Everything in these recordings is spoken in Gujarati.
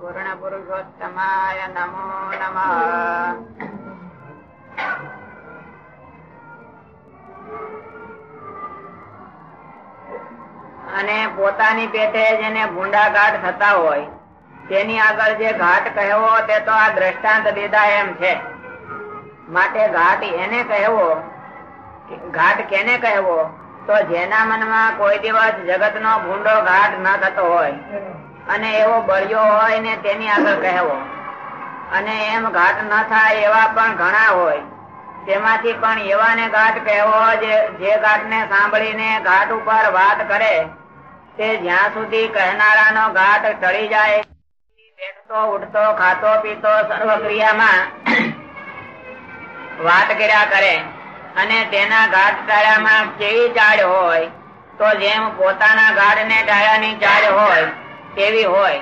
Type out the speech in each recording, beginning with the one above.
પૂર્ણ પુરુષોત્તમાય નમો નમઃ અને પોતાની પેટે જેને ભૂંડા ઘાટ થતા હોય, તેની આગળ જે ઘાટ કહેવો તે તો આ દ્રષ્ટાંત દીધા એમ છે. માટે ઘાટ એને કહેવો, ઘાટ કેને કહેવો? તો જેના મનમાં કોઈ દિવસ જગત નો ભૂંડો ઘાટ ન થતો હોય. અને એવો બળ્યો હોય ને તેની આગળ કહેવો. અને એમ ઘાટ ન થાય એવા પણ ઘણા હોય. તેમાંથી પણ એવાને ઘાટ કહેવો જે ઘાટ ને સાંભળીને ઘાટ ઉપર વાત કરે, તે જ્યાં સુધી કહેનારાનો ઘાટ ટળી જાય, બેઠતો, ઉઠતો, ખાતો, પીતો સર્વ ક્રિયામાં વાત કર્યા કરે. અને તેના ઘાટ ટાળામાં કેવી ચાળ હોય, તો જેમ પોતાના ઘાટ ને ટાળાની ચાળ હોય તેવી હોય,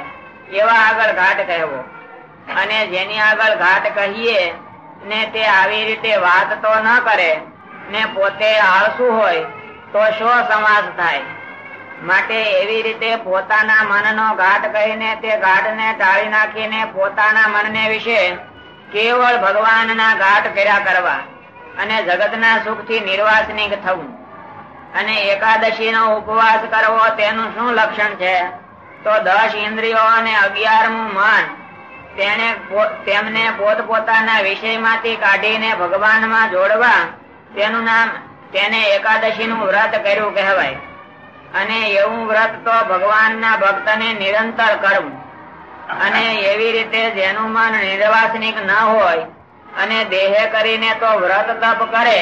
એવા આગળ ઘાટ કહેવો. અને જેની આગળ ઘાટ કહીએ ને તે આવી રીતે વાત તો ન કરે, ને પોતે આળસુ હોય, તો શો સમાસ થાય? માટે એવી રીતે પોતાના મનનો ઘાટ કહીને તે ઘાટને ટાળી નાખીને પોતાના મનને વિશે કેવળ ભગવાનના ઘાટ કર્યા કરવા અને જગતના સુખથી નિર્વાસનિક થવું. અને એકાદશીનો ઉપવાસ કરવો તેનું શું લક્ષણ છે? તો દસ ઇન્દ્રિયો અને અગિયારમું મન. તેને તેમને પોતપોતાના વિષયમાંથી કાઢીને ભગવાનમાં જોડવા. તેનું નામ તેને એકાદશી નું વ્રત કર્યું કહેવાય. અને એવું વ્રત તો ભગવાનના ભક્તને નિરંતર કરવું. અને એવી રીતે જેનું મન નિર્વાસનિક ન હોય અને દેહે કરીને તો વ્રત તપ કરે,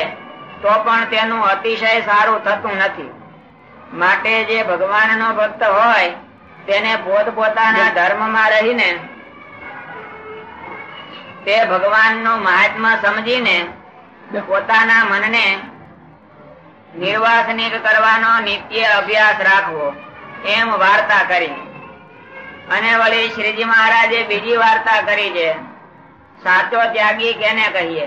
તો પણ તેનું અતિશય સારું થતું નથી. માટે જે ભગવાન નો ભક્ત હોય તેને પોત પોતાના ધર્મમાં રહીને તે ભગવાનનું મહાત્મા સમજીને પોતાના મનને નિર્વાસનિક કરવાનો નિત્ય અભ્યાસ રાખવો એમ વાર્તા કરી. અને વળી શ્રીજી મહારાજે બીજી વાર્તા કરી છે. સાચો ત્યાગી કેને કહીએ?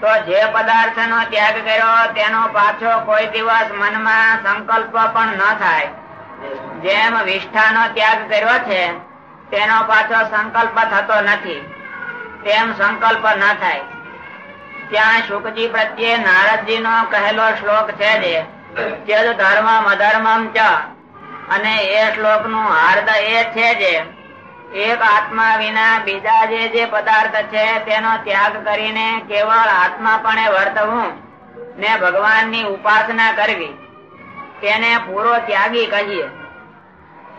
તો જે પદાર્થ નો ત્યાગ કર્યો તેનો પાછો કોઈ દિવસ મનમાં સંકલ્પ પણ ન થાય. જેમ વિષ્ઠા નો ત્યાગ કર્યો છે, તેનો પાછો સંકલ્પ થતો નથી. તેમ સંકલ્પ ન થાય. ત્યાં શુકજી પ્રત્યે નારદજી નો કહેલો શ્લોક છે અને એ શ્લોકનું હાર્દ એ છે જે, એક આત્મા વિના બીજા જે જે પદાર્થ છે, તેનો ત્યાગ કરીને કેવળ આત્માપણે વર્તવું, ને ભગવાનની ઉપાસના કરવી તેને પૂરો ત્યાગી કહીએ.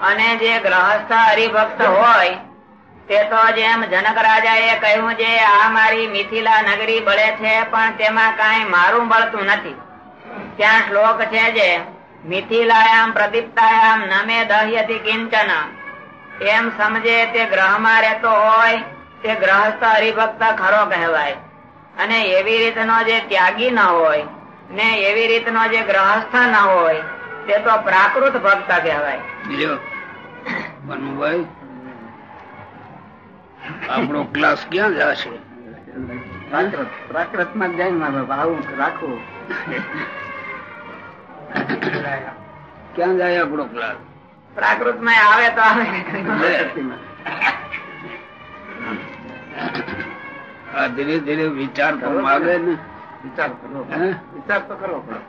અને જે ગ્રહસ્થ હરિભક્ત હોય, તે તો જેમ જનક રાજા એ કહ્યું છે આ મારી મિથિલા નગરી બળે છે, પણ તેમાં કઈ મારું બળતું નથી. ત્યાં શ્લોક છે જે, મિથિલાયામ પ્રદીપ્તાયામ નમે દહ્યથી કિંચન. એમ સમજે તે ગ્રહમાં રહેતો હોય, તે ગ્રહસ્થ હરિભક્ત ખરો કહેવાય. અને એવી રીતનો જે ત્યાગી ન હોય ને એવી રીતનો જે ગ્રહસ્થ ન હોય તે તો પ્રાકૃત ભક્ત કહેવાય. આપણો ક્લાસ ક્યાં જશે? પ્રાકૃતમાં જઈને આવું રાખવું. ક્યાં જાય આપણો ક્લાસ? પ્રાકૃતમાં આવે તો આવે. આ ધીરે ધીરે વિચાર તો આવે ને. વિચાર કરવો વિચાર તો કરવો પડે.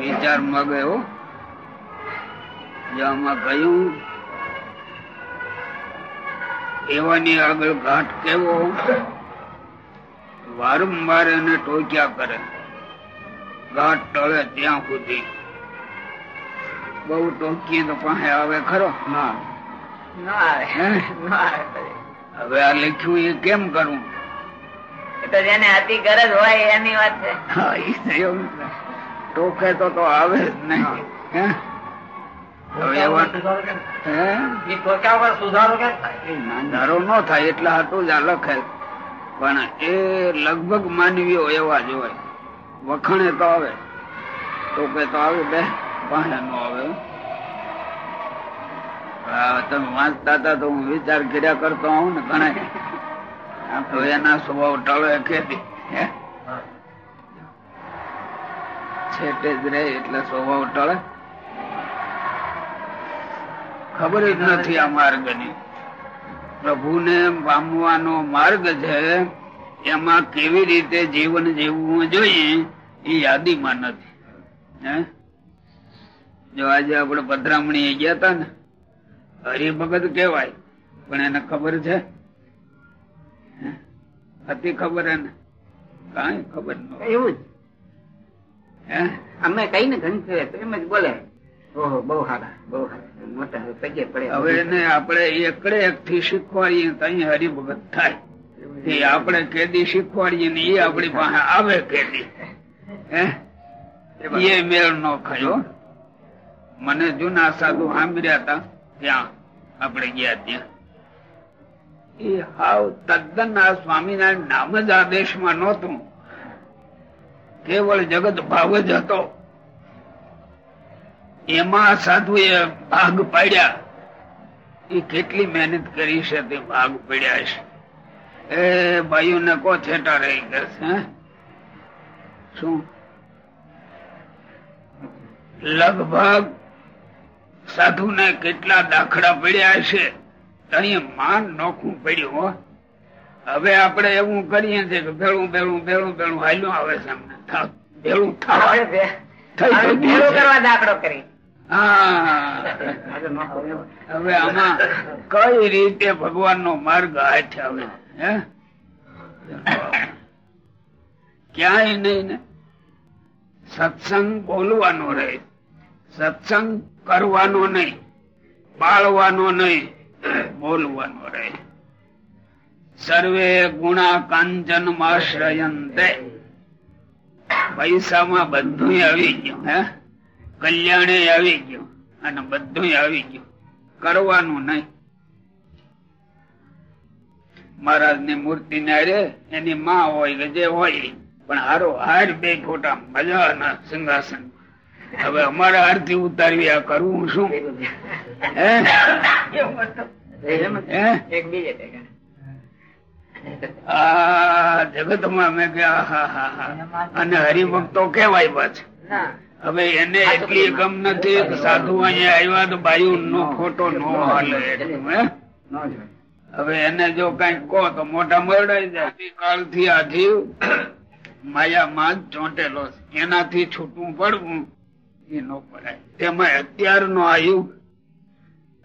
વિચાર માગે હો આમાં કહ્યું એવાની આગળ ઘાટ કેવો? વારંવાર એને ટોક્યા કરે. ઘાટ ટળે ત્યાં સુધી. બહુ ટોકીએ તો પાસે આવે ખરો? ના. હવે આ લખ્યું એ કેમ કરવું તો જેને અતિ ગરજ હોય એની વાત છે. તો ટોકે તો તો આવે જ નહીં. સુધારો ન થાય એટલા હતું જ આ લખે. પણ એ લગભગ માનવીઓ એવા જ હોય. વખણે તો આવે. તો કે તો આવે બે. પાસે નો આવે તમે વાંચતા હતા તો હું વિચાર કર્યા કરતો હું ને ઘણા. તો એના સ્વભાવ ટળે ખેતી હે? છેટે જ રહે એટલે સ્વભાવ ટળે ખબર જ નથી આ માર્ગની. પ્રભુને પામવાનો માર્ગ છે, એમાં કેવી રીતે જીવન જીવવું જોઈએ એ યાદીમાં નથી. હે? જો આજે આપણે પધરામણી ગયા તા ને હરિભગત કેવાય પણ એને ખબર છે? હતી ખબર એને? કઈ ખબર એવું જ. અમે કઈ ને ઘણી એમ જ બોલે. બહુ સારા બહુ સારા મોટા પગે પડે. હવે એને આપણે એકડે એક થી શીખવાડીએ તો અહીં હરિભગત થાય. એ આપણે કેદી શીખવાડીએ ને એ આપણી પાસે આવે કેદી. હે? એ મેળ નો ખાયો મને જૂના સાધુ સાંભળ્યા હતા. ત્યાં આપણે ગયા ત્યાં. એ હાવ તદ્દન આ સ્વામિનારાયણ નામ જ આ દેશમાં નહોતું. કેવળ જગત ભાવ જ હતો. એમાં સાધુએ ભાગ પાડ્યા. એ કેટલી મહેનત કરી છે તે ભાગ પડ્યા છે. એ ભાઈઓ ને કો છેટા રહી હે? શું? લગભગ સાધુ ને કેટલા દાખલા પડ્યા છે અહીં માન નોખું પડ્યું હવે આપણે એવું કરીએ છીએ કે ભેળું ભેળું ભેળું ભેળું હાલ્યું આવે છે અમને. ભેળું થાવ. દાખલો કરી. હવે આમાં કઈ રીતે ભગવાન નો માર્ગ હાથ આવે? હે? ક્યાંય નહીં ને. સત્સંગ બોલવાનો રહે. સત્સંગ કરવાનો નહીં, બાળવાનો નહીં, બોલવાનો રહે. સર્વે ગુણા કાંચન માશ્રયંતે પૈસામાં બધું આવી ગયું, હે? કલ્યાણે આવી ગયું અને બધું આવી ગયું. કરવાનું નહીં. મહારાજની મૂર્તિ ને અરે, એની માં હોય કે જે હોય, પણ હારો હાર બે ફોટા મજા ના સિંહાસન. હવે અમારા આરતી ઉતારવી, આ કરવું શું? જગતમાં એક બીજે ટેકા. આ જગતમાં મેં કે આહા હા હા અને હરિભક્તો કેવાય પાછા. હવે એને એટલી ગમ નથી સાધુ અહીંયા આવ્યા તો બાયુ નો ખોટો નો હાલે હવે એને જો કઈ કહો તો મોટા મરડાઈ જાય. કાળથી આ જીવ માયામાં જ ચોંટેલો એનાથી છૂટવું પડવું એ પડાય તેમાં અત્યારનો આ યુગ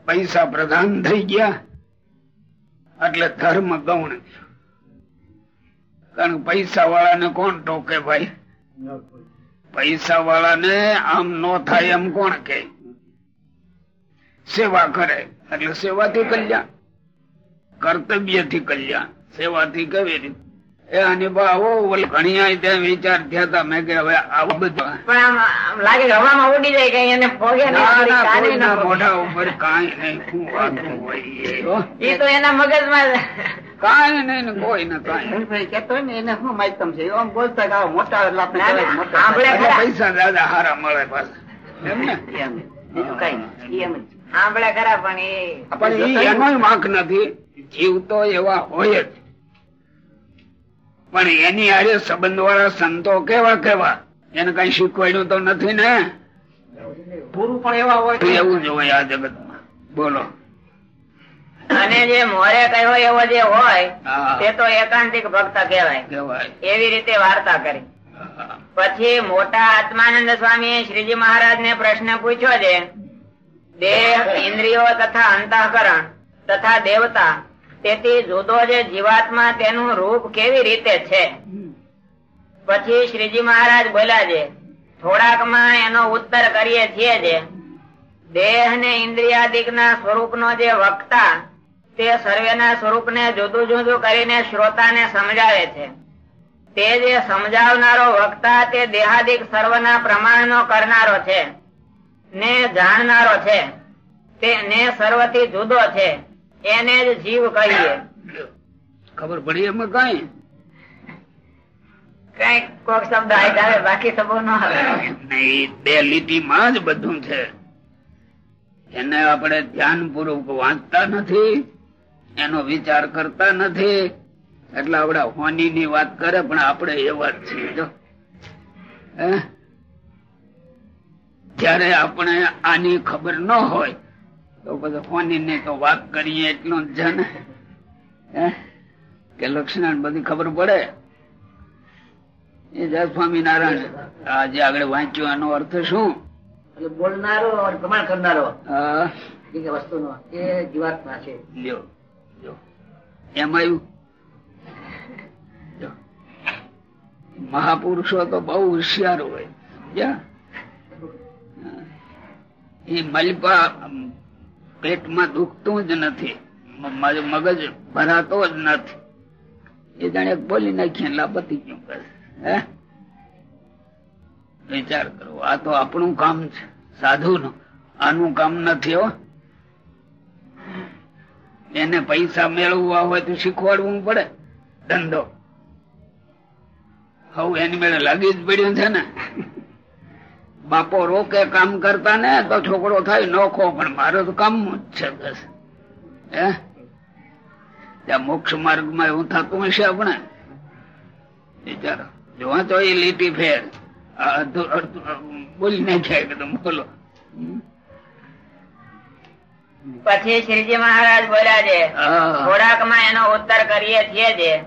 પૈસા પ્રધાન થઈ ગયા. એટલે ધર્મ ગૌણ કારણ પૈસા વાળાને કોણ ટોકે ભાઈ? પૈસા વાળાને આમ નો થાય એમ કોણ કે? સેવા કરે. એટલે સેવાથી કલ્યાણ. કર્તવ્યથી કલ્યાણ. સેવાથી કેવી રીતે? એ આની ઓલ ઘણી ત્યાં વિચાર થયા હતા મેં કે હવે આવું બધું પણ આમ આમ લાગે હવામાં ઉડી જાય કઈ એને પગે ના. મોઢા ઉપર કાંઈ નહીં શું વાતું હોય એ, તો એના મગજમાં કાંઈ નહીં ને કોઈ ને કાંઈ. કેતો ને એને શું માહિતમ છે? આમ બોલતા કે મોટા એટલે આપણે. પૈસા દાદા હારા મળે પાછા. એમ ને? બીજું કઈ નહીં. એમ જ. સાંભળે ખરા પણ એ પણ ઈ વાંક નથી. જીવ તો એવા હોય જ. પણ એની આજે સંબંધ વાળા સંતો કેવા કેવા? એને કઈ શીખવાડ્યું તો નથી ને? પૂરું પણ એવા હોય એવું જ હોય આ જગતમાં. બોલો. અને જે મોરે કહ્યો એવો જે હોય તે તો એકાંતિક ભક્ત કહેવાય. કેવાય એવી રીતે વાર્તા કરી. પછી મોટા આત્માનંદ સ્વામી શ્રીજી મહારાજ ને પ્રશ્ન પૂછ્યો છે. દેહ ઇન્દ્રિયો તથા અંતઃકરણ તથા દેવતા તેથી જુદો જે જીવાત્મા તેનું રૂપ કેવી રીતે છે? પછી શ્રીજી મહારાજ બોલ્યા છે થોડાકમાં એનો ઉત્તર કરીએ છીએ જે દેહ ને ઇન્દ્રિયાદિક ના સ્વરૂપ નો જે વક્તા તે સર્વેના સ્વરૂપ ને જુદું જુદું કરીને શ્રોતાને સમજાવે છે. તે જે સમજાવનારો વક્તા તે દેહાદિક સર્વના પ્રમાણનો કરનારો છે ને જાણનારો છે તે ને સર્વથી જુદો છે. એને જ જીવ કહીએ. ખબર પડી એમાં કઈ? કઈ કોક શબ્દ આવે બાકી શબ્દો ન આવે. નહીં બે લીટીમાં જ બધું છે. એને આપણે ધ્યાન પૂર્વક વાંચતા નથી એનો વિચાર કરતા નથી. એટલે આપડે હોની ની વાત કરે પણ આપણે એવા જ છીએ જો. હે? ત્યારે આપણે આની ખબર ન હોય તો પછી હોની ને તો વાત કરીએ એટલું જ છે કે લક્ષ્મણ બધી ખબર પડે? એ જય સ્વામિનારાયણ આજે આગળ વાંચ્યું આનો અર્થ શું? એટલે બોલનારો પ્રમાણ કરનારો વસ્તુનો એ જીવાત્મા છે. લ્યો લ્યો. એમ આવ્યું? જો. મહાપુરુષો તો બહુ હોશિયાર હોય? એ મલપા પેટમાં દુખતું જ નથી મ- મ- મગજ ભરાતો જ નથી. એ જાણે બોલી નાખીએ લાપતી ગયું બસ હે? વિચાર કરો, આ તો આપણું કામ છે સાધુ નું આનું કામ નથી હો. એને પૈસા મેળવવા હોય તો શીખવાડવું પડે, ધંધો. હવે એની મેળે લાગી જ પડ્યું છે ને. બાપો રોકે કામ કરતા ને તો છોકરો થાય નોખો, પણ મારે તો કામ જ છે બસ. હે? ત્યાં મોક્ષ માર્ગમાં એવું થતું હશે આપણે? વિચારો. જોવા તો એ લીટી ફેર. બોલી નાખ્યા એકદમ બોલો. હમ. પછી શ્રીજી મહારાજ બોલ્યા છે થોડાકમાં એનો ઉત્તર કરીએ છીએ જે.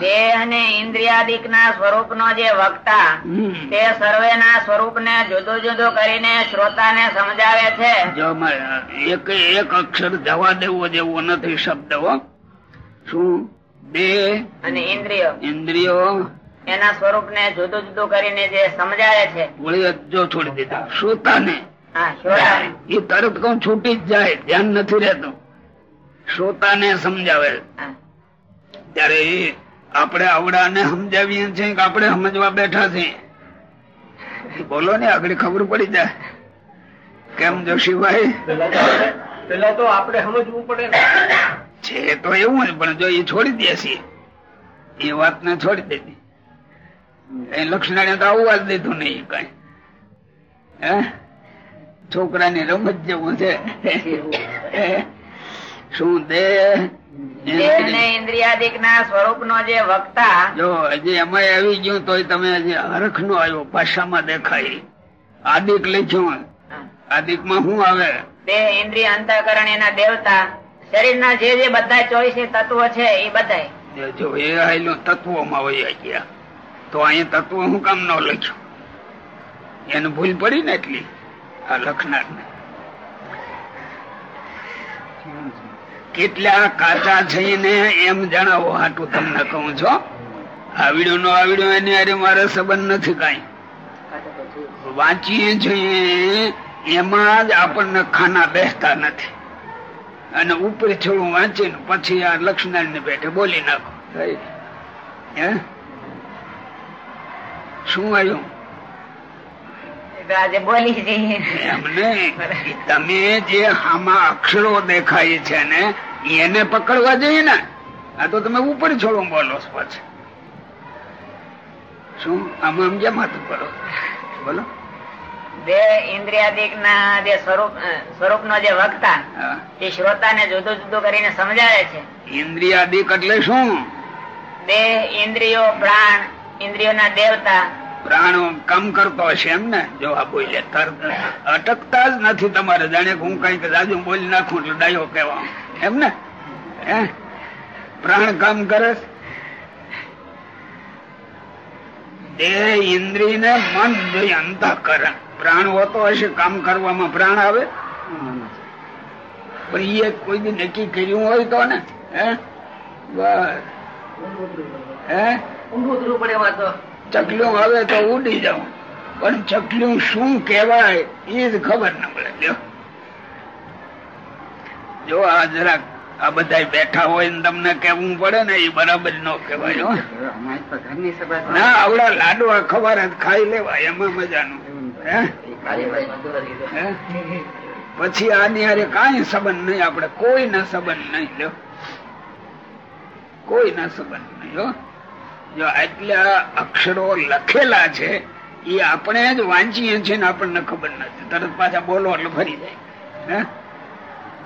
દેહ ને ઇન્દ્રિયાદિક ના સ્વરૂપ નો જે વક્તા તે સર્વે ના સ્વરૂપ ને જુદું જુદું કરીને શ્રોતા ને સમજાવે છે. એક એક અક્ષર જવા દેવો જેવો નથી શબ્દ હો. શું? દેહ અને ઇન્દ્રિયો. ઇન્દ્રિયો. એના સ્વરૂપ ને જુદું જુદું કરીને જે સમજાવે છે. જો છોડી દીધા. શ્રોતા ને. એ તરત કઉ છૂટી જ જાય ધ્યાન નથી રહેતું. શ્રોતા ને સમજાવે ત્યારે એ આપણે આવડા ને સમજાવીએ છીએ કે આપણે સમજવા બેઠા છીએ. બોલો ને આગળ ખબર પડી જાય. કેમ જોશીભાઈ? પેલા તો આપણે સમજવું પડે છે તો એવું જ પણ જો એ છોડી દે છે. એ વાત ને છોડી દેતી એ લક્ષ્મણે તો આવવા જ દીધું નહીં કઈ. હે? છોકરાની રમત જેવું છે? શું દેહ ઇન્દ્રિયાદિક ના સ્વરૂપ નો જે વક્તા. જો હજી એમાં આવી ગયું તો તમે હજી હરખ નો આવ્યો પાછામાં દેખાય. આદિક લખ્યું. આદિકમાં શું આવે? દેહ ઇન્દ્રિય અંતઃકરણ એના દેવતા. શરીર ના જે જે બધા ચોવીસ તત્વો છે એ બધા જો એ આયેલું તત્વોમાં વહી ગયા. તો અહીંયા તત્વ હું કામ ન લખ્યું? એને ભૂલ પડી ને એટલી? આ લખનાર. કેટલા કાચા થઈને એમ જણાવો હાટું તમને કહું છો આવડ્યું નો આવડ્યું એની અરે મારે સંબંધ નથી કઈ. વાંચીએ છીએ, એમાં જ આપણને ખાના બેસતા નથી. અને ઉપર થોડું વાંચીને પછી આ લક્ષ્મણ ને બેઠે બોલી નાખો. શું આવ્યું? આજે બોલી જઈએ. એમને તમે જે આમાં અક્ષરો દેખાય છે ને એને પકડવા જઈએ ને આ તો તમે ઉપર છોડો બોલો પછી. શું? આમાં આમ જેમ હાથ કરો બોલો. બે ઇન્દ્રિયાદિક ના જે સ્વરૂપ સ્વરૂપ નો જે વક્તા એ શ્રોતા ને જુદો જુદો કરીને સમજાવે છે. ઇન્દ્રિયાદિક એટલે શું? બે ઇન્દ્રિયો પ્રાણ ઇન્દ્રિયો ના દેવતા પ્રાણો કામ કરતો હશે એમ ને જવાબ બોલે તરત અટકતા જ નથી તમારે. જાણે હું કંઈક રાજુ બોલી નાખું એટલે ડાયો કેવા એમ ને પ્રાણ કામ કરે દેહ ઇન્દ્રિય ને મન જોઈ અંતઃકરણ પ્રાણ હોતો હશે, કામ કરવામાં પ્રાણ આવે? પણ એ કોઈ બી નક્કી કર્યું હોય તો ને? હે? બસ. હે? ઊંધું પડે એમાં તો. ચકલું આવે તો ઉડી જાઉં. પણ ચકલું શું કહેવાય એ જ ખબર ન પડે. જો આ જરાક આ બધા બેઠા હોય ને તમને કેવું પડે ને એ બરાબર ન સભા ના, આવડા લાડવા ખબર જ ખાઈ લેવાય, એમાં મજાનું? પછી આની હારે કઈ સંબંધ નહીં, આપણે કોઈ ના સંબંધ નહીં, લ્યો. કોઈ ના સંબંધ નહીં જો આટલા અક્ષરો લખેલા છે એ આપણે જ વાંચીએ છીએ ને આપણને ખબર નથી તરત પાછા બોલો એટલે ફરી જાય.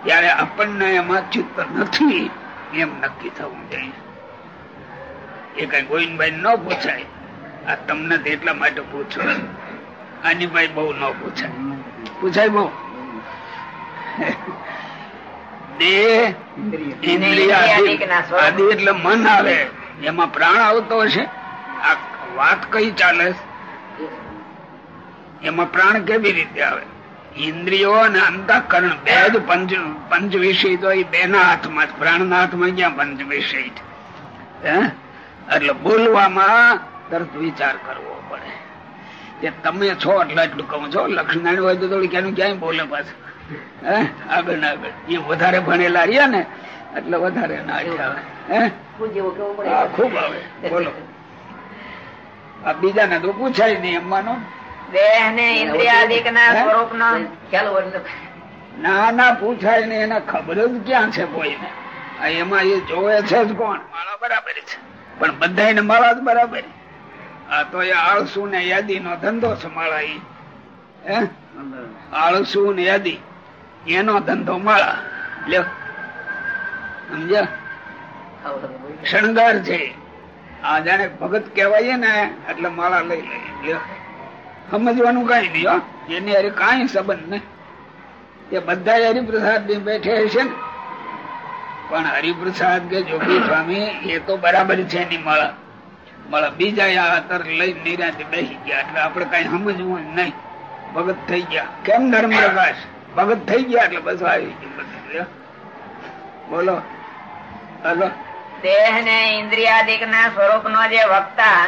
ત્યારે આપણને એમાં ચિત્ત નથી એમ નક્કી થવું જોઈએ. એ કઈ ગોવિંદભાઈ ન પૂછાય. આ તમને એટલા માટે પૂછો. આની ભાઈ બહુ ન પૂછાય. પૂછાય બહુ? દેહ ઇન્દ્રિયાદિક આદિ એટલે મન આવે. એમાં પ્રાણ આવતો હશે? આ વાત કઈ ચાલે? એમાં પ્રાણ કેવી રીતે આવે? ઇન્દ્રિયો અને અંતઃકરણ બે જ પંચ પંચ વિષય તો એ બે ના હાથમાં જ. પ્રાણના હાથમાં ક્યાં પંચ વિષય છે? એટલે બોલવામાં તરત વિચાર કરવો પડે. કે તમે છો એટલે એટલું કહું છો. લક્ષ્મીનારાયણ હોય તો થોડી ક્યાંય બોલે પાછું. આગળ ને આગળ. એ વધારે ભણેલા રહ્યા ને એટલે વધારે ના આવે. બોલો. આ બીજાને તો પૂછાય નહીં દેહ ને ના પૂછાય નહીં. એને ખબર જ ક્યાં છે કોઈને? એમાં એ જોવે છે જ કોણ? માળા બરાબર છે. પણ બધાને માળા જ બરાબર આ તો એ આળસુ ને યાદી નો ધંધો છે માળા એ હે? આળસુ ને યાદી. એનો ધંધો માળા. લ્યો. સમજ્યા? શણગાર છે. આ જાણે ભગત કહેવાય ને, એટલે માળા લઈ લઈ સમજવાનું કઈ નહીં એની હારે કઈ સંબંધ નહીં. એ બધા હરિપ્રસાદની બેઠે છે ને. પણ હરિપ્રસાદ કે જોગી સ્વામી, એ તો બરાબર છે એની માળા. માળા બીજા આ અતર લઈ નિરાંત બેસી ગયા. એટલે આપડે કઈ સમજવું નહીં. ભગત થઈ ગયા. કેમ ધર્મ પ્રકાશ ભગત થઈ ગયા એટલે બસ આવી ગયું બોલો. દેહ ને ઇન્દ્રિયાદિક ના સ્વરૂપ નો જે વક્તા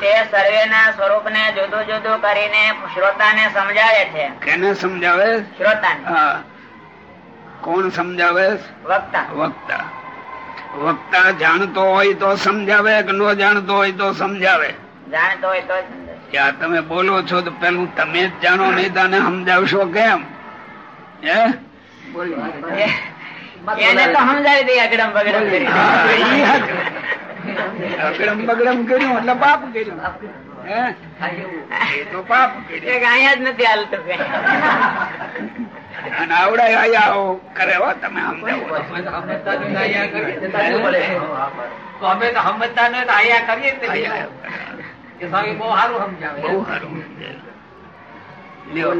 તે સર્વે ના સ્વરૂપ ને જુદું જુદું કરીને શ્રોતા ને સમજાવે છે. કેને સમજાવે? શ્રોતા કોણ સમજાવે? વક્તા. વક્તા. વક્તા જાણતો હોય તો સમજાવે કે ન જાણતો હોય તો સમજાવે. જાણતો હોય તો ત્યાં તમે બોલો છો તો પેલું તમે જ જાણો નહીં તને સમજાવશો કેમ? હે? એને તો સમજાવી દઈએ અગડમ બગડમ. અગડમ બગડમ કર્યું એટલે પાપ કર્યું. હે? એ તો પાપ કર્યું. એક અહીંયા જ નથી હાલતું અને આવડાય આયા કરે હો તમે સમજાવો અમે તો સમજતા નહીં તો કરીએ જ નહીં. આયા કે સ્વામી બહુ સારું સમજાવે બહુ સારું સમજાય. લ્યો.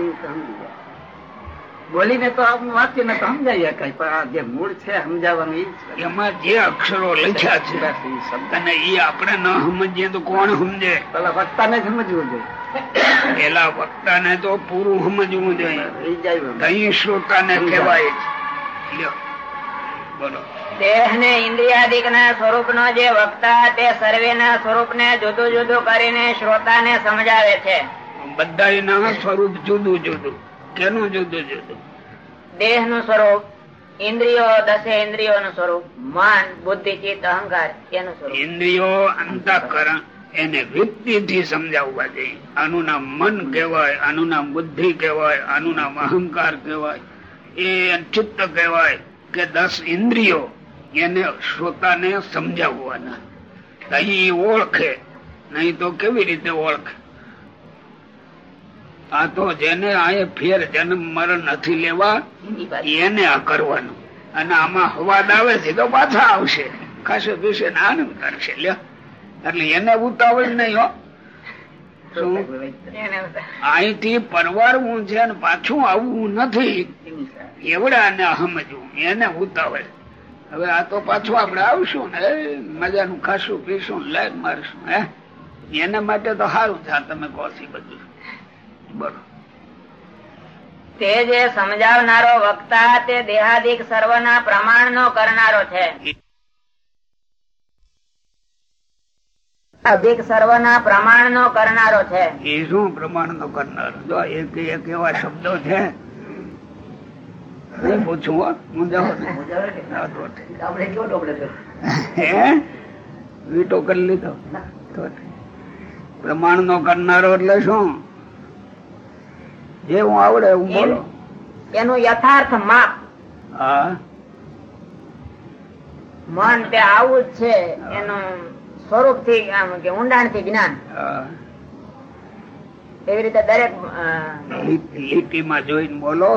બોલીને તો આપણું વાંચી ને તો સમજાય કઈ પણ આ જે મૂળ છે સમજાવવાનું એમાં જે અક્ષરો લખ્યા છે અને એ આપણે ન સમજીએ તો કોણ સમજે? પેલા વક્તાને સમજવું જોઈએ. પેલા વક્તા ને તો પૂરું સમજવું જોઈએ. કઈ શ્રોતા ને કહેવાય. બોલો. દેહ ને ઇન્દ્રિયાદિક ના સ્વરૂપ નો જે વક્તા તે સર્વે ના સ્વરૂપ ને જુદું જુદું કરીને શ્રોતા ને સમજાવે છે. બધા ના સ્વરૂપ જુદું જુદું. કેનું જુદું જુદું દેહનું સ્વરૂપ ઇન્દ્રિયો દસે ઇન્દ્રિયો નું સ્વરૂપ મન બુદ્ધિ ચિત્ત અહંકાર એનું સ્વરૂપ. ઇન્દ્રિયો અંતઃકરણ એને વૃત્તિ થી સમજાવવા જોઈએ આનું નામ મન કહેવાય આનું નામ બુદ્ધિ કહેવાય આનું નામ અહંકાર કહેવાય. એ ચિત્ત કહેવાય કે દસ ઇન્દ્રિયો એને શ્રોતાને સમજાવવાના. અહીં ઓળખે નહીં તો કેવી રીતે ઓળખે? આ તો જેને આ ફેર જન્મ મરણ નથી લેવા એને આ કરવાનું. અને આમાં હવાદ આવે છે તો પાછા આવશે. ખાસે ને આનંદ કરશે. લ્યો. એટલે એને ઉતાવળ નહીં હો. અહીંથી પરવારવું છે ને પાછું આવવું નથી. એવડા ને સમજવું. એને ઉતાવળ. હવે આ તો પાછું આપણે આવશું ને મજાનું ખાશું પીશું લાઈટ મારશું હે. એના માટે તો સારું છે તમે કહો છો બધું. બોલો તે જે સમજાવનારો વક્તા તે દેહાદિક સર્વના પ્રમાણ કરનારો છે. અધિક સર્વના કરનારો છે. એ શું જો એક એક એવા શબ્દો છે? નહીં પૂછું વીટો કરી લીધો. કરનારો એટલે શું? જે હું આવડે હું બોલો. એનું યથાર્થ માપ. હા. મન તે આવું જ છે એનું સ્વરૂપથી આમ કે ઊંડાણથી જ્ઞાન એવી રીતે દરેક લીટીમાં જોઈને બોલો.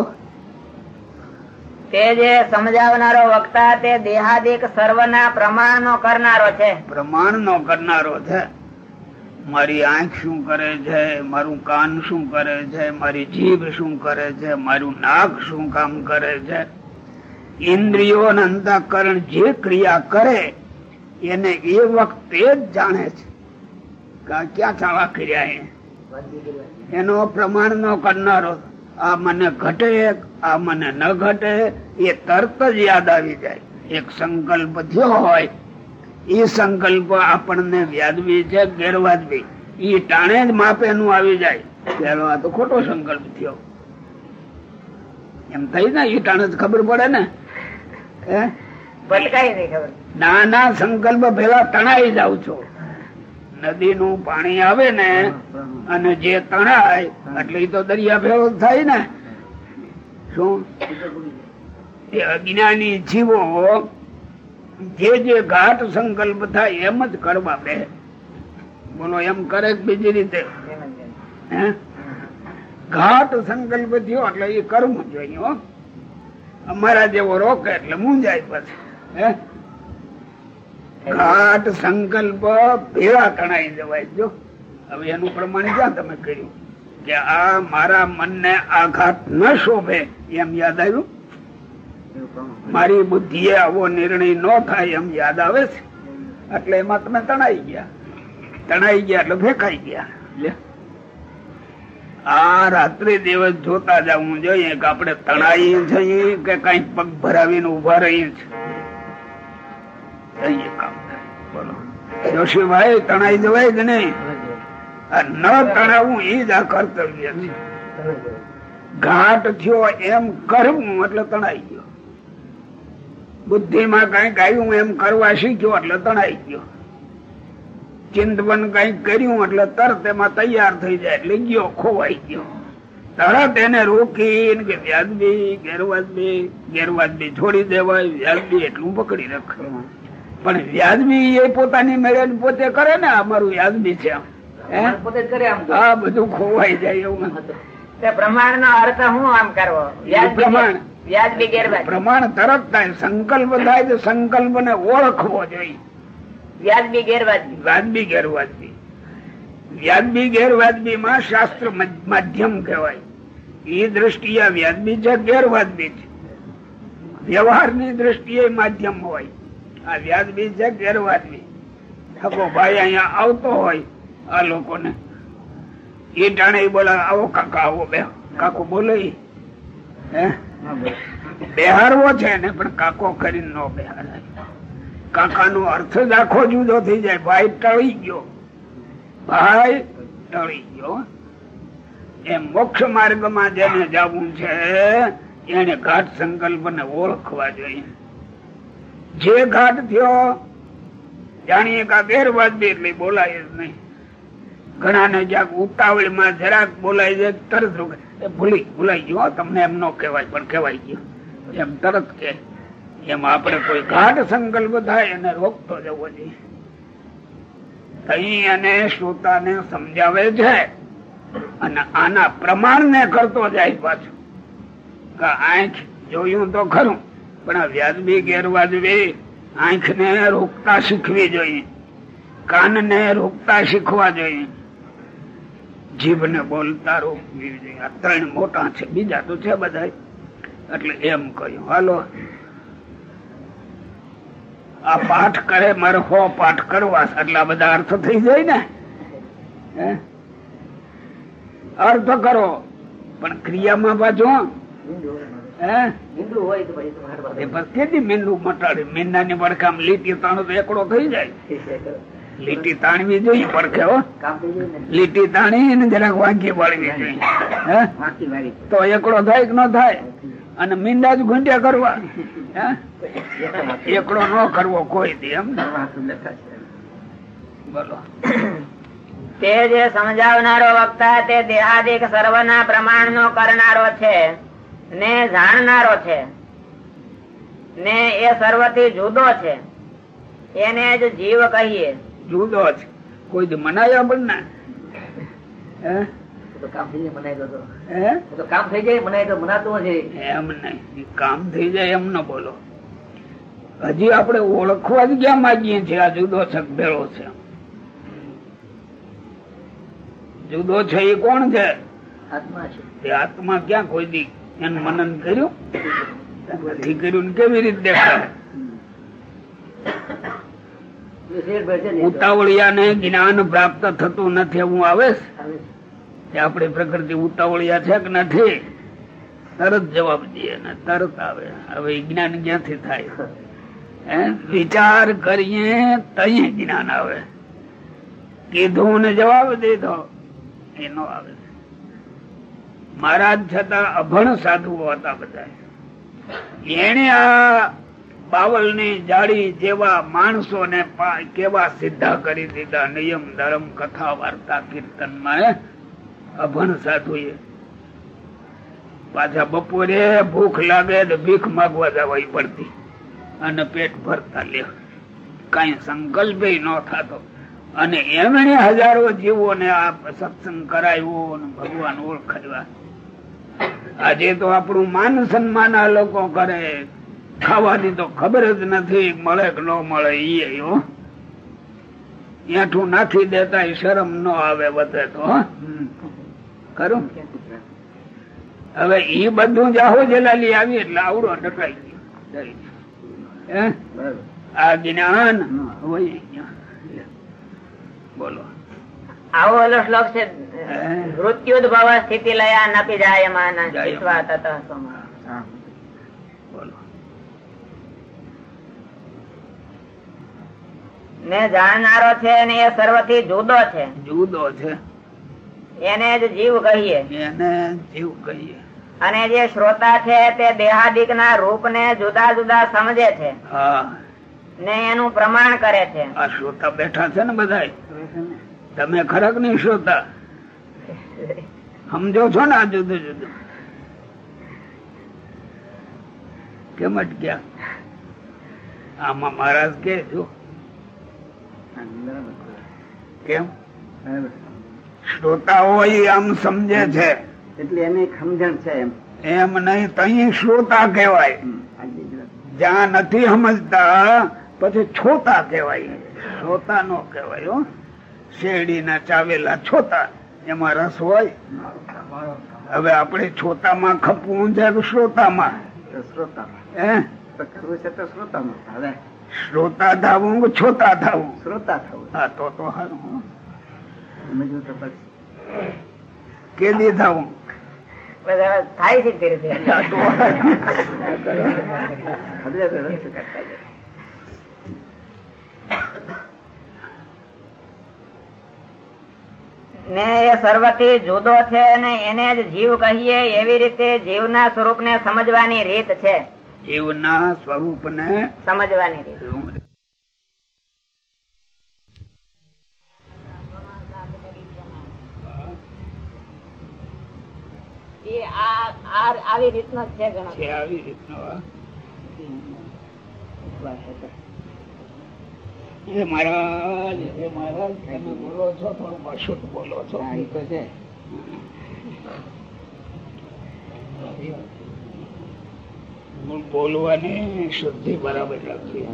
તે જે સમજાવનારો વક્તા તે દેહાદિક સર્વના પ્રમાણનો કરનારો છે. પ્રમાણ નો કરનારો છે. મારી આંખ શું કરે છે, મારું કાન શું કરે છે, મારી જીભ શું કરે છે, મારું નાક શું કામ કરે છે? ઇન્દ્રિયો અને જે ક્રિયા કરે, એને એ વખતે જ જાણે છે ક્યાં ચાવા કર્યા એનો પ્રમાણ નો કરનારો, આ મને ઘટે, આ મને ન ઘટે, એ તરત જ યાદ આવી જાય. એક સંકલ્પ થયો હોય એ સંકલ્પ આપણને વ્યાજબી છે ગેરવાજબી. એ ટાણે જ માપે નું આવી જાય. પેલો આ તો ખોટો સંકલ્પ થયો. એમ થઈ ને એ ટાણે જ ખબર પડે ને. ના નાના સંકલ્પ પેલા તણાઈ જાવ છો. નદી નું પાણી આવે ને અને જે તણાય એટલે તો દરિયા ભેળો થાય ને. શું? અજ્ઞાની જીવો જે જે ઘાટ સંકલ્પ થાય એમ જ કરવા બે. બોલો, એમ કરે બીજી રીતે? ઘાટ સંકલ્પ થયો એટલે એ કરવું જોઈએ અમારા જેવો રોકે એટલે મૂંઝાય પછી, હે? ઘાટ સંકલ્પ ભેળા તણાઈ જવાય. જો, હવે એનું પ્રમાણ ક્યાં તમે કર્યું? કે આ મારા મનને આઘાત ન શોભે, એમ યાદ આવ્યું? મારી બુદ્ધિ આવો નિર્ણય ન થાય એમ યાદ આવે છે. એટલે એમાં તમે તણાઈ ગયા. તણાઈ ગયા એટલે ફેંકાઈ ગયા. આ રાત્રે દિવસ જોતા જવું જોઈએ કે આપણે તણાઈ જઈએ કે કઈ પગ ભરાવીને ઊભા રહીએ છીએ. કામ બોલો. જોશીભાઈ તણાઈ જવાય કે નહીં? આ ન તણાવું એ જ આ કર્તવ્ય છે. ઘાટ થયો એમ કરવું એટલે તણાઈ ગયો. બુદ્ધિમાં કંઈક આવ્યું એમ કરવા શીખ્યો એટલે તણાઈ ગયો ચિંતવન કંઈક કર્યું એટલે તરત એમાં તૈયાર થઈ જાય એટલે ગયો ખોવાઈ ગયો તરત એને રોકીને કે વ્યાજબી ગેરવાજબી ગેરવાજબી છોડી દેવાય વ્યાજબી એટલું પકડી રાખવાનું પણ વ્યાજબી એ પોતાની મેળે પોતે કરે ને અમારું મારું વ્યાજબી છે આમ. હે? બધું ખોવાઈ જાય એવું પ્રમાણ નો અર્થ હું આમ કરવો પ્રમાણ. વ્યાજબી ગેરવાજ પ્રમાણ તરત થાય. સંકલ્પ થાય તો સંકલ્પ ને ઓળખવો જોઈએ. ગેરવાજબી. વ્યાજબી ગેરવાજબી. માં શાસ્ત્ર માધ્યમ કહેવાય. એ દ્રષ્ટિએ વ્યાજબી છે ગેરવાજબી છે. વ્યવહારની દ્રષ્ટિએ માધ્યમ હોય. આ વ્યાજબી છે ગેરવાજબી. ઠકો ભાઈ અહીંયા આવતો હોય આ લોકોને. એ ટાણે બોલા આવો કાકા આવો બે. કાકો બોલે હે? બેહારવો છે ને, પણ કાકો કરી નો બેહારાય. કાકા નો અર્થ જ આખો જુદો થઈ જાય. ભાઈ ટળી ગયો. ભાઈ ટળી ગયો. એ મોક્ષ માર્ગમાં જેને જવું છે, એને ઘાટ સંકલ્પ ને ઓળખવા જોઈએ. જે ઘાટ થયો, જાણીએ કા ગેરવાજબી એટલે બોલાય જ નહીં. ઘણા ને જ્યાં ઉતાવળમાં જરાક બોલાય છે તરત ભૂલી, ભૂલાઈ ગયો. તમને એમ ન કહેવાય, પણ કહેવાય ગયો એમ તરત કે એમ આપણે કોઈ ગાઢ સંકલ્પ થાય, એને રોકતો જવો જોઈએ શ્રોતાને સમજાવે છે અને આના પ્રમાણ ને કરતો જાય પાછું. આંખ જોયું તો ખરું, પણ આ વ્યાજબી ગેરવાજબી આંખ ને રોકતા શીખવી જોઈએ કાન ને રોકતા શીખવા જોઈએ. જીભ ને બોલતા ત્રણ મોટા છે, બીજા તો છે બધા એટલે એમ કહ્યું, હાલો, આ પાઠ કરે, મારે હો પાઠ કરવા. એટલે બધા અર્થ થઈ જાય ને? અર્થ કરો, પણ ક્રિયામાં બસ કેટલી મીંડું મટાડે મીંડા ની વડકામ લીટી તાણો તો એકડો થઈ જાય. લીટી તાણવી જોઈએ પડખે લીટી તાણી જરાક વાંકી પાડવી જોઈએ. તો એકડો થાય કે ન થાય? અને મીંડા જ ઘૂંટ્યા કરવા. એકડો ન કરવો કોઈ દી, એમ બોલો. તે જે સમજાવનારો વક્તા તે દેહાદિક સર્વના પ્રમાણ નો કરનારો છે, ને જાણનારો છે, ને એ સર્વથી જુદો છે, એને જ જીવ કહીએ. જુદો જ. કોઈ મનાયા પણ ના. હે? તો કામ થઈ જાય એમ નહીં કામ થઈ જાય એમ ન બોલો. હજી આપણે ઓળખવા જ ક્યાં માંગીએ છીએ? આ જુદો છે ભેળો છે. જુદો છે એ કોણ છે? આત્મા છે. એ આત્મા ક્યાં કોઈ દી એનું મનન કર્યું? નથી કર્યું ને કેવી રીતે દેખાય? ઉતાવળિયાને જ્ઞાન પ્રાપ્ત થતું નથી. એવું આવે છે? આપણી પ્રકૃતિ ઉતાવળિયા છે કે નથી? તરત જવાબ દઈએ ને તરત આવે. હવે જ્ઞાન ક્યાંથી થાય? વિચાર કરીએ તય જ્ઞાન આવે. કીધું ને જવાબ દીધો. એનો આવે. મહારાજ છતાં અભણ સાધુઓ હતા બધા એને આ બાવલની જાળી જેવા માણસો ને કેવા સિદ્ધા કરી દીધા, નિયમ, ધર્મ, કથા, વાર્તા કીર્તનમાં અભણ સાધુ પાછા બપોરે ભૂખ લાગે ભીખ માગવા જવાય પડતી. અને પેટ ભરતા લે. કઈ સંકલ્પ ન થતો. અને એમણે હજારો જીવો ને આ સત્સંગ કરાવ્યો ભગવાન ઓળખાવ્યા આજે તો આપણું માન સન્માન આ લોકો કરે. ખાવાની તો ખબર જ નથી મળે કે ન મળે ઈ એઠું નાખી દેતા શરમ ન આવે વધે તો ખરું? હવે ઈ બધું જાહો જલાલી આવી એટલે આવડો ડકાઈ ગયો. હે? આ જ્ઞાન હોય બોલો. આવો ઓલો શ્લોક છે મૃત્યુ ભાવ સ્થિતિ લયા નપી જાય એમાં તતઃ સોમઃ. હા. બોલો ને જાણનારો છે ને એ સર્વથી જુદો છે. જુદો છે. એને જ જીવ કહીએ. એને જીવ કહીએ. અને જે શ્રોતા છે તે દેહાદિક ના રૂપ ને જુદા જુદા સમજે છે. ને એનું પ્રમાણ કરે છે. આ શ્રોતા બેઠા છે ને બધા તમે ખરેખ નહીં શ્રોતા? સમજો છો ને આ જુદું જુદું? કેમ અટક્યા? આમાં મહારાજ કે છો. કેમ? શ્રોતાઓ શ્રોતા આમ સમજે છે. એટલે એને સમજણ છે એમ. એમ નહીં તહી શ્રોતા કહેવાય. જ્યાં નથી સમજતા પછી છોતા કહેવાય. શ્રોતા નો કહેવાય હો. શેરડી ના ચાવેલા છોતા. એમાં રસ હોય. હવે આપણે છોતામાં ખપવું છે શ્રોતામાં? શ્રોતામાં. હે? તો કરવું છે તો શ્રોતામાં. હવે શ્રોતા થવું કે છોતા થવું શ્રોતા થવું હા તો તો હારું. સમજવું તો પછી. કેદી થાવું થાય છે ધીરે ધીરે. ને એ સર્વથી જુદો છે અને એને જ જીવ કહીએ એવી રીતે જીવના સ્વરૂપ ને સમજવાની રીત છે. જીવના સ્વરૂપને સમજવાની રીત. એ આ- આ- આવી રીતનો છે આવી રીતનો મહારાજ મહારાજ તમે બોલો છો થોડું અશુદ્ધ બોલો છો. એ તો છે. બોલવાની શુદ્ધિ બરાબર રાખવી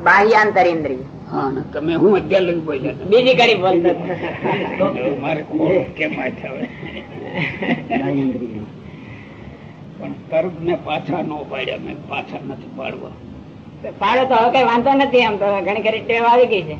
બાહ્યાંતર ઇન્દ્રિય તમે હું અત્યારે લઈ બોલ્યા બીજી કડી બોલતો મારે કેમ માથે હવે પણ કર્મ ને પાછા નો પાડ્યા મેં પાછા નથી પાડવા. પાડો તો હવે કઈ વાંધો નથી આમ તો ઘણી ઘણી ટેવ આવી ગઈ છે.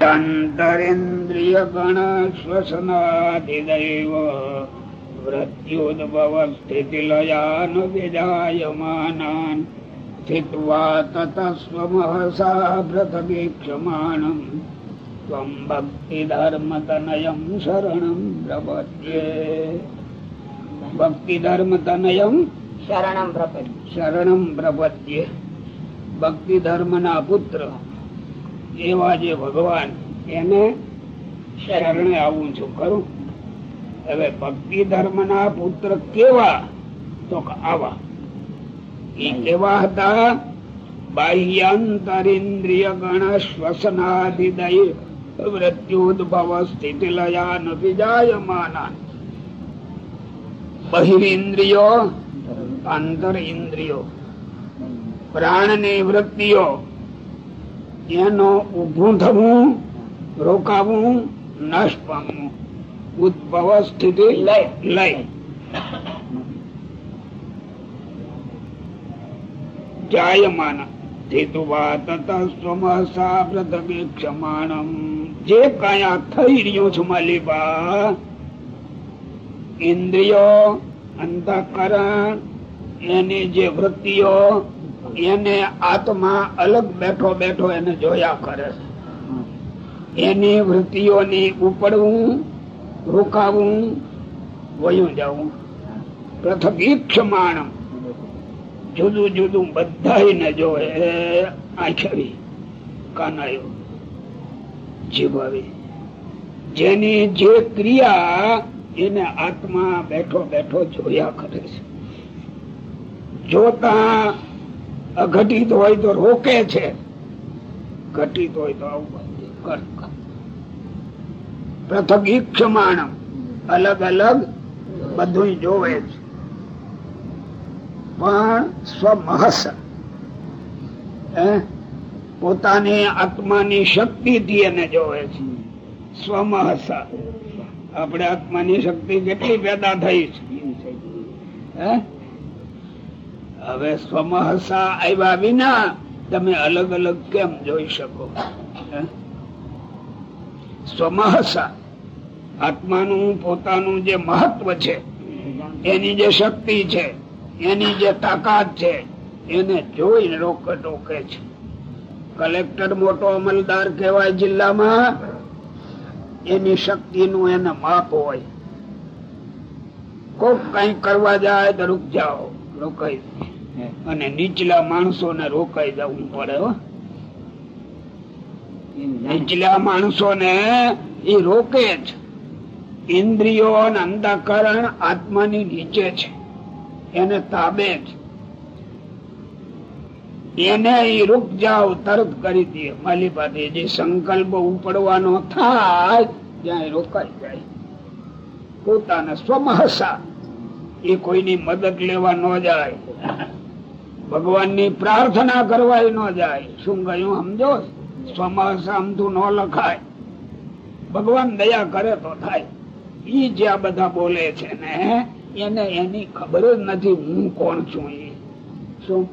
અંતરેન્દ્રિય ગણ શ્વસનાધિદૈવ મૃત્યુદભવ સ્થિતિ લયાન વિજાયમાનાન સ્થિત્વા તતસ્વમહસા પ્રથમીક્ષમાણમ ત્વં ભક્તિ ધર્મ તનયમ શરણમ પ્રપદ્યે ભક્તિ ધર્મ તનયમ શરણમ પ્રપદ શરણમ પ્રપદ્ય ભક્તિ ધર્મના પુત્ર એવા જે ભગવાન એને શરણે આવું છું ખરું? હવે ભક્તિ ધર્મના પુત્ર કેવા? તો કે આવા. એ કેવા હતા બાહ્યાંતરિન્દ્રિય ગણ શ્વસનાધિદય મૃત્યુદ્ભવ સ્થિતિ લયા નથી જાયમાના બહિરિન્દ્રિયો આંતર ઇન્દ્રિયો પ્રાણની વૃત્તિઓ એનો ઉભું થવું રોકાવું નશ પામવું ઉદ્ભવ સ્થિતિ લય લય જાયમાન જે કાયા થઈ રહ્યું છું માલિબા ઇન્દ્રિયો અંતઃકરણ એની જે વૃત્તિઓ એને આત્મા અલગ બેઠો બેઠો એને જોયા કરે એની વૃત્તિઓની ઉપડવું રોકાવું વયું જવું પ્રથમ ઈક્ષમાણમ જુદું જુદું બધા જોવે આંખવી, કાનાયો, જીભાવી. જેની જે ક્રિયા એને આત્મા બેઠો બેઠો જોયા કરે છે. જોતા અઘટિત હોય તો રોકે છે, ઘટિત હોય તો આવું પ્રથમ ઈક્ષમાણમ, અલગ અલગ બધું જોવે છે. પણ સ્વમહસ. પોતાની આત્માની શક્તિથી એને જોવે છે. સ્વમહસ. આપણે આત્માની શક્તિ કેટલી પેદા થઈ છે? હવે સ્વમહસા આવ્યા વિના તમે અલગ અલગ કેમ જોઈ શકો? સ્વમહસા આત્માનું પોતાનું જે મહત્વ છે, એની જે શક્તિ છે એની જે તાકાત છે, એને જોઈને રોકે ટોકે છે. કલેક્ટર મોટો અમલદાર કહેવાય જિલ્લામાં, એની શક્તિનું એને માપ હોય. કોક કઈ કરવા જાય તો રૂક જાઓ, રોકાઈ અને નીચલા માણસો ને રોકાઈ જવું પડે નીચલા માણસો ને એ રોકે જ. ઇન્દ્રિયો અંતઃકરણ આત્માની નીચે છે. એને તાબે એને રૂક જાવ તરત કરી દે. માલી પાસે જે સંકલ્પ ઉપડવાનો થાય, ત્યાં રોકાઈ જાય. પોતાના સ્વમહસા. એ કોઈની મદદ લેવા ન જાય. ભગવાનની પ્રાર્થના કરવા ન જાય. શું કહ્યું, સમજો? સ્વમહસા અમથું ન લખાય. ભગવાન દયા કરે તો થાય. ઈ જે આ બધા બોલે છે ને એને એની ખબર જ નથી હું કોણ છું એ. શું?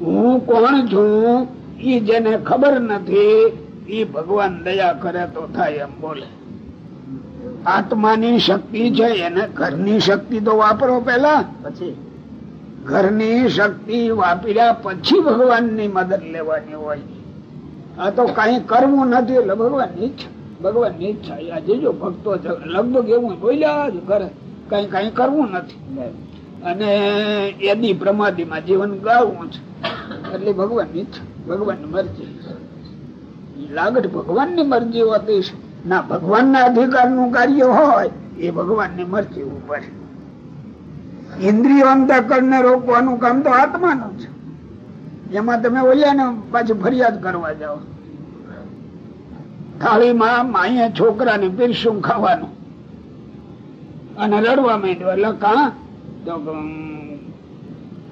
હું કોણ છું? એ જેને ખબર નથી એ ભગવાન દયા કરે તો થાય એમ બોલે. આત્માની શક્તિ છે એને ઘરની શક્તિ તો વાપરો પેલા પછી? ઘરની શક્તિ વાપર્યા પછી ભગવાનની મદદ લેવાની હોય. આ તો કઈ કરવું નથી એટલે ભગવાનની ઈચ્છા ભગવાનની ઈચ્છા. આજે જો ભક્તો લગભગ એવું બોલ્યા જ કરે. કઈ કઈ કરવું નથી. અને એની પ્રમાદી માં જીવન ગાળવું છે. એટલે ભગવાનની ભગવાનની મરજી. લાગટ ભગવાનની મરજી હોતી છે. ના ભગવાન ના અધિકારનું કાર્ય હોય, એ ભગવાનની મરજી ઉપર. ઇન્દ્રિયો અંતઃકરણ ને રોકવાનું કામ તો આત્માનું છે. એમાં તમે ઓલ્યા ને પાછી ફરિયાદ કરવા જાઓ. થાળીમાં માએ છોકરાને પીરસું ખાવાનું. અને રડવા માંડ્યો. એટલે કા? તો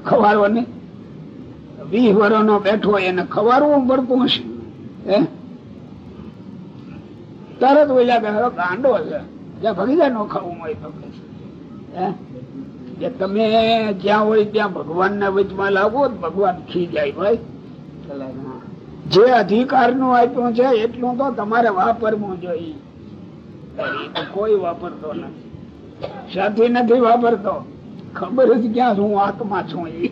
ખવારવાની વીસ વર્ષ નો બેઠો એને ખવારવું પડતું હશે. હે? તરત ઓલા કે હવે ગાંડો છે. જ્યાં ભગીજા નો ખાવું હોય તો કે તમે જ્યાં હોય ત્યાં ભગવાન ના વચમાં લાવો ભગવાન ખી જાય ભાઈ. જે અધિકારનું આપ્યું છે એટલું તો તમારે વાપરવું જોઈએ. કોઈ વાપરતો નથી. સાથી નથી વાપરતો. ખબર જ ક્યાં હું આત્મા છું એ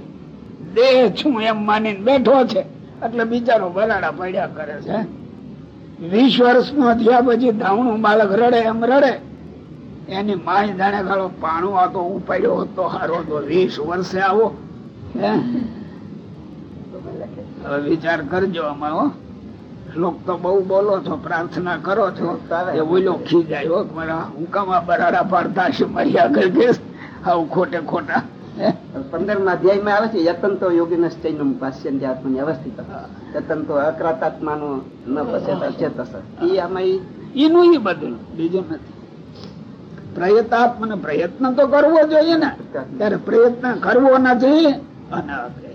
દેહ છું એમ માની બેઠો છે. એટલે બિચારો બરાડા પડ્યા કરે છે વીસ વર્ષ નો થયા પછી ધાવણું બાળક રડે એમ રડે. એની માય જાણે ખાલો પાણું આ તો ઉપાડ્યો હતો હારો તો વીસ વર્ષે આવો, હે. વિચાર કરજો અમારો શ્લોક તો બહુ બોલો છો પ્રાર્થના કરો છો. એ ઓલો ખી જાય હો હું મારા હુકામાં બરાડા પાડતા છે મર્યા કરી આવું ખોટે ખોટા. હે? પંદરમાં અધ્યાયમાં આવે છે યતંતો યોગી ચૈનમ પાશ્યંત આત્મની અવસ્થિત. યતંતો અક્રાતાત્માનો ન પશ્યત એ આમાં એનું ઈ બધું બીજું નથી. પ્રયત્નાત્મ ને પ્રયત્ન તો કરવો જોઈએ ને. ત્યારે પ્રયત્ન કરવો નથી અને આપણે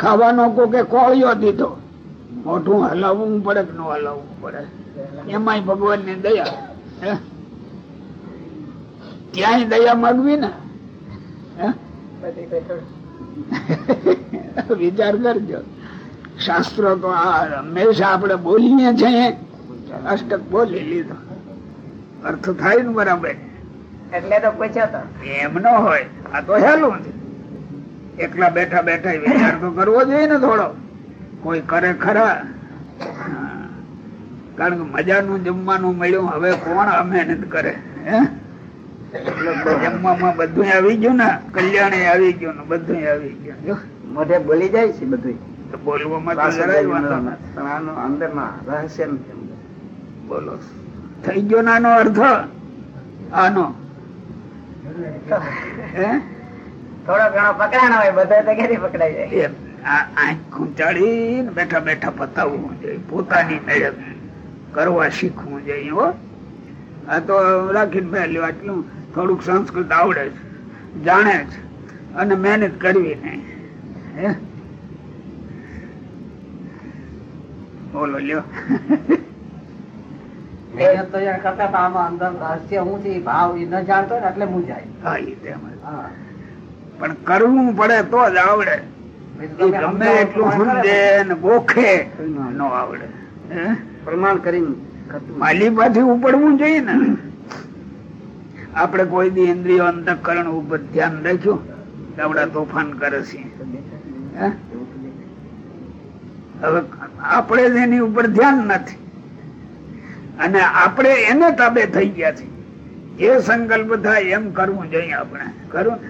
ખાવાનો કોકે કોળિયો દીધો. મોઢું હલાવવું પડે કે ન હલાવવું પડે? એમાંય ભગવાનની દયા. હે? ત્યાંય દયા માગવી ને? વિચાર કરજો. શાસ્ત્રો તો આ હંમેશા આપણે બોલીએ છીએ. અષ્ટક બોલી લીધો. અર્થ થાય ને બરાબર? એટલે તો પૂછ્યો તો. એમ ન હોય. આ તો હેલું છે એકલા બેઠા બેઠા વિચાર તો કરવો જોઈએ ને થોડો. કોઈ કરે ખરા. કારણ કે મજાનું જમવાનું મળ્યું હવે કોણ મહેનત કરે જમવામાં બધું આવી ગયું ને કલ્યાણે આવી ગયું ને બધું આવી ગયું. જો. મોઢે બોલી જાય છે બધું બોલવામાં જરાય આનો અંદરમાં રહસ્ય બોલો. થઈ ગયો નાનો અર્થ? આનો. હે? થોડો ઘણો પકડાણો હોય બધો તો ક્યાંથી પકડાઈ જાય. આંખ ખૂંચાડી બેઠા બેઠા પતાવવું જોઈએ પોતાની નજર કરવા શીખવું જોઈએ હો. આ તો રાખીને પહેલું આટલું થોડુંક સંસ્કૃત આવડે છે જાણે છે અને મહેનત કરવી નહીં. હે? બોલો લ્યો. મહેનત તો યાર કરતા આમાં અંદર રહસ્ય હું ભાવ એ ન જાણતો ને એટલે હા જ. હા. પણ કરવું પડે તો જ આવડે. ગમે એટલું સમજે ને ગોખે ન આવડે. પ્રમાણ કરીને માલી પાછી ઉપડવું જોઈએ ને. આપણે કોઈ બી ઇન્દ્રિયો અંતકરણ ઉપર ધ્યાન રાખ્યું આવડા તોફાન કરે છે. હવે આપણે એની ઉપર ધ્યાન નથી. અને આપણે એને તાબે થઈ ગયા છે એ સંકલ્પ થાય એમ કરવું જોઈએ આપણે. કરવું ને?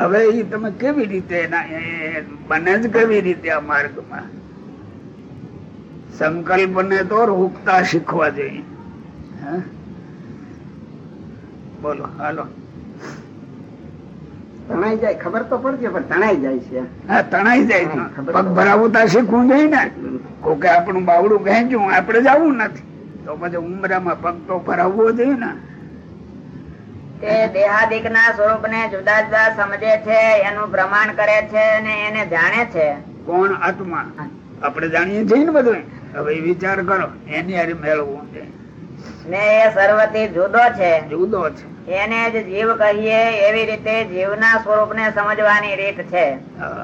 હવે એ તમે કેવી રીતે બને જ કેવી રીતે આ માર્ગમાં? સંકલ્પ ને તો રોકતા શીખવા જોઈએ. બોલો હાલો. તણાઈ જાય ખબર તો પડશે પણ તણાઈ જાય છે. હા તણાઈ જાય છે. પગ ભરાવતા શીખવું જોઈએ ને. કોકે આપણું બાવડું ખેંચ્યું આપણે જવું નથી. તો પછી ઉમરામાં પગ તો ભરાવવો જોઈએ ને. તે દેહાદિક ના સ્વરૂપ ને જુદા જુદા સમજે છે એનું પ્રમાણ કરે છે અને એને જાણે છે. કોણ? આત્મા. આપણે જાણીએ છીએ ને બધું. હવે વિચાર કરો એની હારે મેળવવું છે. ને એ સર્વથી જુદો છે. જુદો છે. એને જ જીવ કહીએ એવી રીતે જીવના સ્વરૂપ ને સમજવાની રીત છે.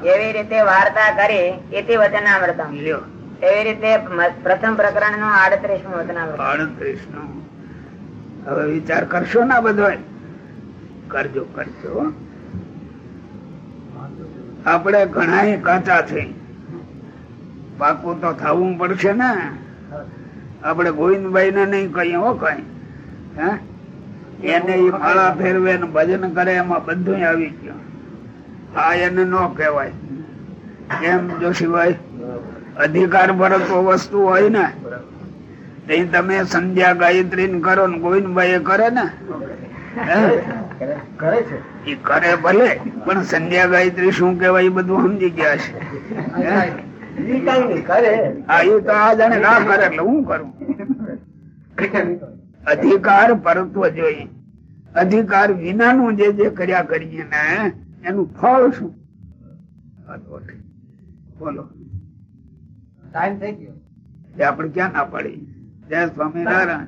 એવી રીતે વાર્તા કરી ઇતિ વચનામૃતમ. લ્યો. એવી રીતે પ્રથમ પ્રકરણનું આડત્રીસમું વચનામૃતમ આડત્રીસનું હવે વિચાર કરશો ના બધો. કરજો કરજો આપણે ઘણા કાચા છે. પાકું તો થવું પડશે ને. આપણે ગોવિંદભાઈ ને નહીં કહીએ, હો, કઈ. એને માળા ફેરવે ભજન કરે, એમાં બધું આવી ગયું. આ એને ન કહેવાય. એમ જોશીભાઈ? અધિકાર ભરતો વસ્તુ હોય ને તમે સંધ્યા ગાયત્રી કરો ને ગોવિંદભાઈ કરે ને? કરે? છે. કરે ભલે પણ સંધ્યા ગાયત્રી શું કેવાય બધું સમજી ગયા છે. અધિકાર પરત્વ જોઈએ. અધિકાર વિનાનું જે જે કર્યા કરીએ ને એનું ફળ શું. બોલો. ટાઈમ થઈ ગયો. આપણે ક્યાં ના પાડી જય સ્વામિનારાયણ.